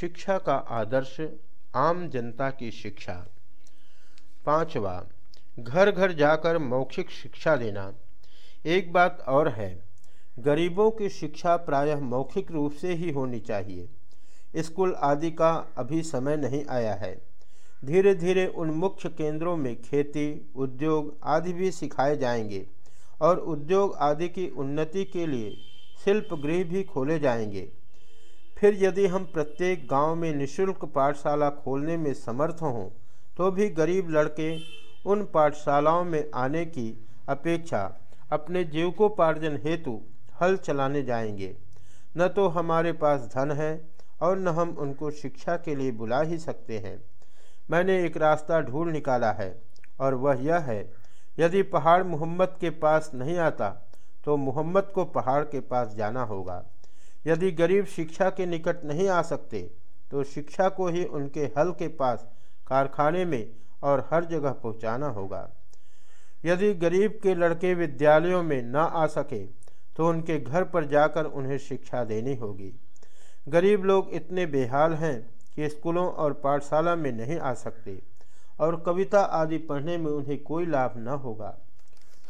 शिक्षा का आदर्श आम जनता की शिक्षा। पांचवा घर घर जाकर मौखिक शिक्षा देना। एक बात और है, गरीबों की शिक्षा प्रायः मौखिक रूप से ही होनी चाहिए। स्कूल आदि का अभी समय नहीं आया है। धीरे धीरे उन मुख्य केंद्रों में खेती, उद्योग आदि भी सिखाए जाएँगे और उद्योग आदि की उन्नति के लिए शिल्प गृह भी खोले जाएँगे। फिर यदि हम प्रत्येक गाँव में निशुल्क पाठशाला खोलने में समर्थ हों तो भी गरीब लड़के उन पाठशालाओं में आने की अपेक्षा अपने जीवकोपार्जन हेतु हल चलाने जाएँगे। न तो हमारे पास धन है और न हम उनको शिक्षा के लिए बुला ही सकते हैं। मैंने एक रास्ता ढूंढ निकाला है और वह यह है, यदि पहाड़ मोहम्मद के पास नहीं आता तो मोहम्मद को पहाड़ के पास जाना होगा। यदि गरीब शिक्षा के निकट नहीं आ सकते तो शिक्षा को ही उनके हल के पास कारखाने में और हर जगह पहुंचाना होगा। यदि गरीब के लड़के विद्यालयों में न आ सके तो उनके घर पर जाकर उन्हें शिक्षा देनी होगी। गरीब लोग इतने बेहाल हैं कि स्कूलों और पाठशाला में नहीं आ सकते और कविता आदि पढ़ने में उन्हें कोई लाभ न होगा।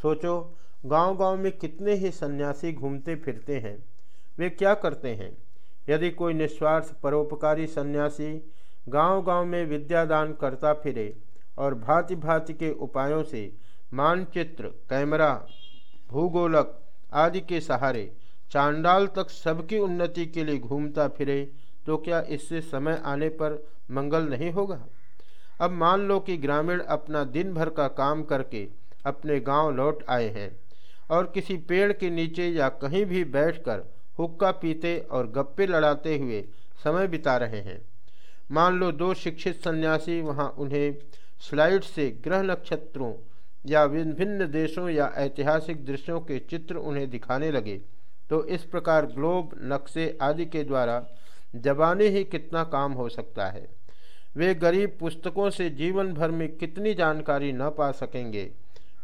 सोचो, गांव-गांव में कितने ही सन्यासी घूमते फिरते हैं। वे क्या करते हैं? यदि कोई निस्वार्थ, परोपकारी सन्यासी गांव-गांव में विद्यादान करता फिरे और भांति भांति के उपायों से मानचित्र, कैमरा, भूगोलक आदि के सहारे चांडाल तक सबकी उन्नति के लिए घूमता फिरे तो क्या इससे समय आने पर मंगल नहीं होगा? अब मान लो कि ग्रामीण अपना दिन भर का काम करके अपने गाँव लौट आए हैं और किसी पेड़ के नीचे या कहीं भी बैठकर हुक्का पीते और गप्पे लड़ाते हुए समय बिता रहे हैं। मान लो दो शिक्षित सन्यासी वहाँ उन्हें स्लाइड से ग्रह नक्षत्रों या विभिन्न देशों या ऐतिहासिक दृश्यों के चित्र उन्हें दिखाने लगे तो इस प्रकार ग्लोब, नक्शे आदि के द्वारा जबाने ही कितना काम हो सकता है। वे गरीब पुस्तकों से जीवन भर में कितनी जानकारी न पा सकेंगे,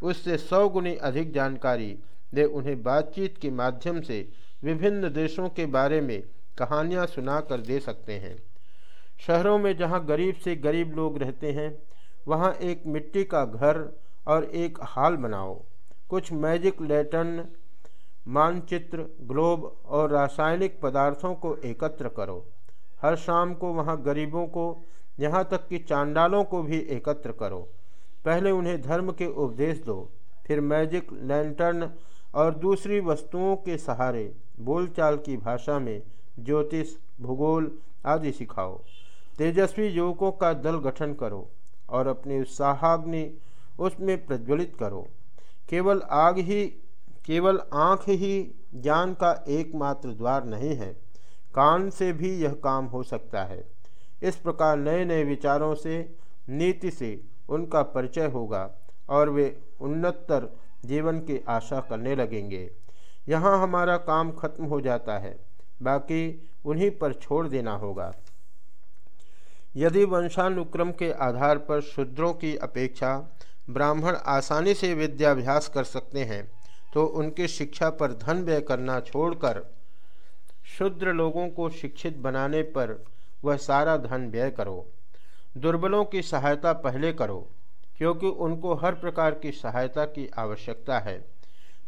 उससे सौ गुनी अधिक जानकारी वे उन्हें बातचीत के माध्यम से विभिन्न देशों के बारे में कहानियाँ सुना कर दे सकते हैं। शहरों में जहाँ गरीब से गरीब लोग रहते हैं, वहाँ एक मिट्टी का घर और एक हाल बनाओ। कुछ मैजिक लेटन मानचित्र, ग्लोब और रासायनिक पदार्थों को एकत्र करो। हर शाम को वहाँ गरीबों को, यहाँ तक कि चांडालों को भी एकत्र करो। पहले उन्हें धर्म के उपदेश दो, फिर मैजिक लैंटर्न और दूसरी वस्तुओं के सहारे बोलचाल की भाषा में ज्योतिष, भूगोल आदि सिखाओ। तेजस्वी युवकों का दल गठन करो और अपनी उत्साहाग्नि उसमें प्रज्वलित करो। केवल आग ही, केवल आँख ही ज्ञान का एकमात्र द्वार नहीं है। कान से भी यह काम हो सकता है। इस प्रकार नए नए विचारों से, नीति से उनका परिचय होगा और वे उन्नतर जीवन की आशा करने लगेंगे। यहाँ हमारा काम खत्म हो जाता है। बाकी उन्हीं पर छोड़ देना होगा। यदि वंशानुक्रम के आधार पर शूद्रों की अपेक्षा ब्राह्मण आसानी से विद्याभ्यास कर सकते हैं तो उनकी शिक्षा पर धन व्यय करना छोड़कर शूद्र लोगों को शिक्षित बनाने पर वह सारा धन व्यय करो। दुर्बलों की सहायता पहले करो। क्योंकि उनको हर प्रकार की सहायता की आवश्यकता है।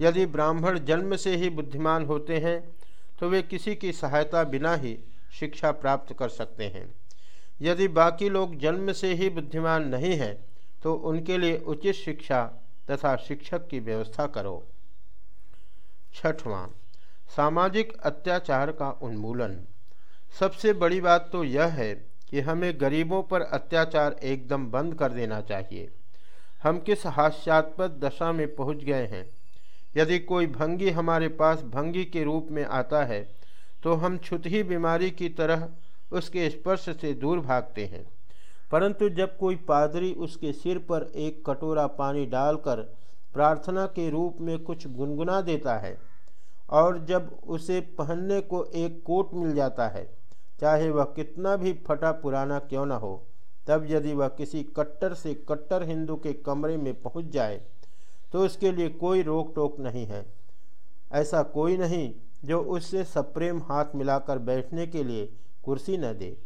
यदि ब्राह्मण जन्म से ही बुद्धिमान होते हैं तो वे किसी की सहायता बिना ही शिक्षा प्राप्त कर सकते हैं। यदि बाकी लोग जन्म से ही बुद्धिमान नहीं हैं तो उनके लिए उचित शिक्षा तथा शिक्षक की व्यवस्था करो। छठवां, सामाजिक अत्याचार का उन्मूलन। सबसे बड़ी बात तो यह है कि हमें गरीबों पर अत्याचार एकदम बंद कर देना चाहिए। हम किस हास्यास्पद दशा में पहुँच गए हैं? यदि कोई भंगी हमारे पास भंगी के रूप में आता है तो हम छुत ही बीमारी की तरह उसके स्पर्श से दूर भागते हैं। परंतु जब कोई पादरी उसके सिर पर एक कटोरा पानी डालकर प्रार्थना के रूप में कुछ गुनगुना देता है, और जब उसे पहनने को एक कोट मिल जाता है, चाहे वह कितना भी फटा पुराना क्यों न हो तब यदि वह किसी कट्टर से कट्टर हिंदू के कमरे में पहुँच जाए तो उसके लिए कोई रोक टोक नहीं है। ऐसा कोई नहीं जो उससे सप्रेम हाथ मिलाकर बैठने के लिए कुर्सी न दे।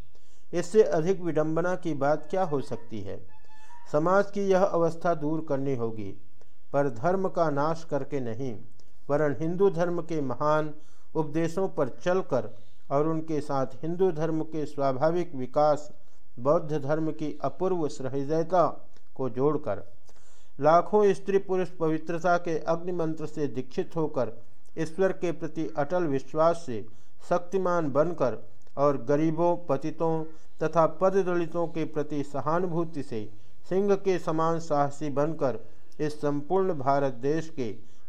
इससे अधिक विडंबना की बात क्या हो सकती है? समाज की यह अवस्था दूर करनी होगी, पर धर्म का नाश करके नहीं, वरन हिंदू धर्म के महान उपदेशों पर चलकर और उनके साथ हिंदू धर्म के स्वाभाविक विकास बौद्ध धर्म की अपूर्व सहृदयता को जोड़कर लाखों स्त्री पुरुष पवित्रता के अग्नि मंत्र से दीक्षित होकर ईश्वर के प्रति अटल विश्वास से शक्तिमान बनकर और गरीबों, पतितों तथा पद दलितों के प्रति सहानुभूति से सिंह के समान साहसी बनकर इस संपूर्ण भारत देश के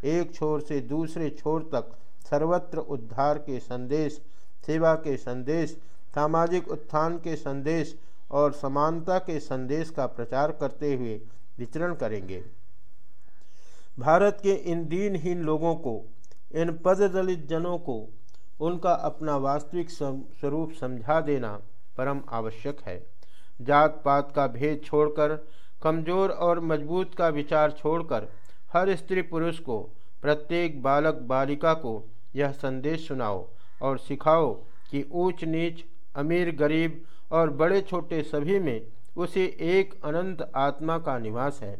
एक छोर से दूसरे छोर तक सर्वत्र उद्धार के संदेश, सेवा के संदेश, सामाजिक उत्थान के संदेश और समानता के संदेश का प्रचार करते हुए विचरण करेंगे। भारत के इन दीनहीन लोगों को, इन पद दलित जनों को, उनका अपना वास्तविक स्वरूप समझा देना परम आवश्यक है। जात पात का भेद छोड़कर, कमज़ोर और मज़बूत का विचार छोड़कर, हर स्त्री पुरुष को, प्रत्येक बालक बालिका को यह संदेश सुनाओ और सिखाओ कि ऊंच नीच अमीर, गरीब और बड़े छोटे सभी में उसी एक अनंत आत्मा का निवास है,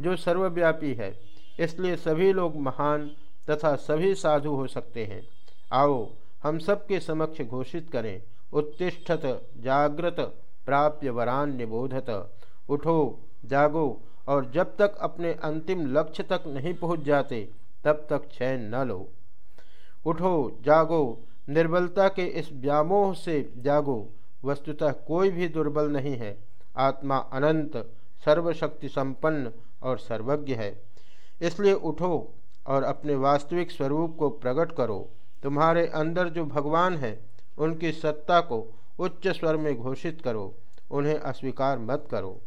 जो सर्वव्यापी है। इसलिए सभी लोग महान तथा सभी साधु हो सकते हैं। आओ, हम सबके समक्ष घोषित करें, उत्तिष्ठत, जागृत, प्राप्य वरान निबोधत। उठो, जागो और जब तक अपने अंतिम लक्ष्य तक नहीं पहुँच जाते, तब तक चैन न लो। उठो, जागो निर्बलता के इस व्यामोह से जागो वस्तुतः कोई भी दुर्बल नहीं है। आत्मा अनंत, सर्वशक्ति संपन्न और सर्वज्ञ है। इसलिए उठो और अपने वास्तविक स्वरूप को प्रकट करो। तुम्हारे अंदर जो भगवान है, उनकी सत्ता को उच्च स्वर में घोषित करो। उन्हें अस्वीकार मत करो।